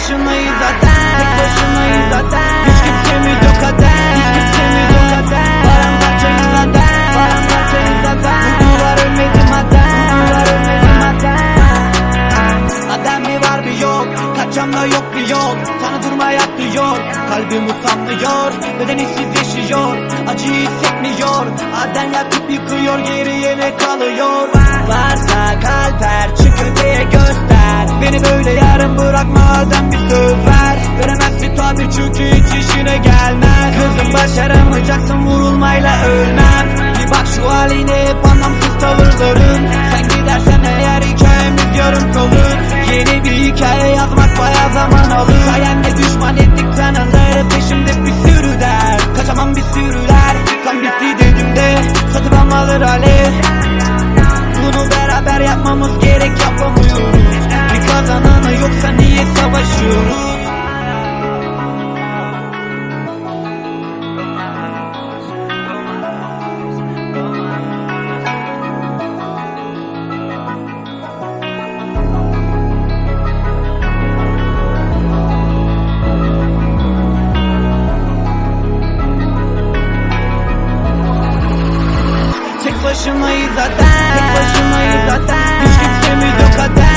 başımayız zaten Tek başımayız zaten. Hiç kimsemiz yok zaten Hiç kimsemiz yok zaten. Paramparçayız zaten Paramparçayız zaten. Bu duvar ölmedim zaten Bu duvar ölmedim zaten. Zaten bir var bir yok Kaçan da yok bir yol Sana durma yatlıyor Kalbim usanmıyor. Neden işsiz yaşıyor Acı hissetmiyor. Aden yakıp yıkıyor Geriye ne kalıyor? Varsa kalp yarım bırakma Adem bir söz ver Veremezsin tabi çünkü hiç işine gelmez. Kızım başaramayacaksın vurulmayla ölmem. Bir bak şu haline hep anlamsız tavırların. Sen gidersen eğer hikayemiz yarım kalır. Yeni bir hikaye yazmak baya zaman alır. Sayende düşman ettik tanrıları peşimde bir sürü der Kaçamam bir sürüler Kan bitti dedim de satın almaları alev Bunu beraber yapmamız gerek niye savaşıyoruz Tek başımayız zaten. Tek başımayız zaten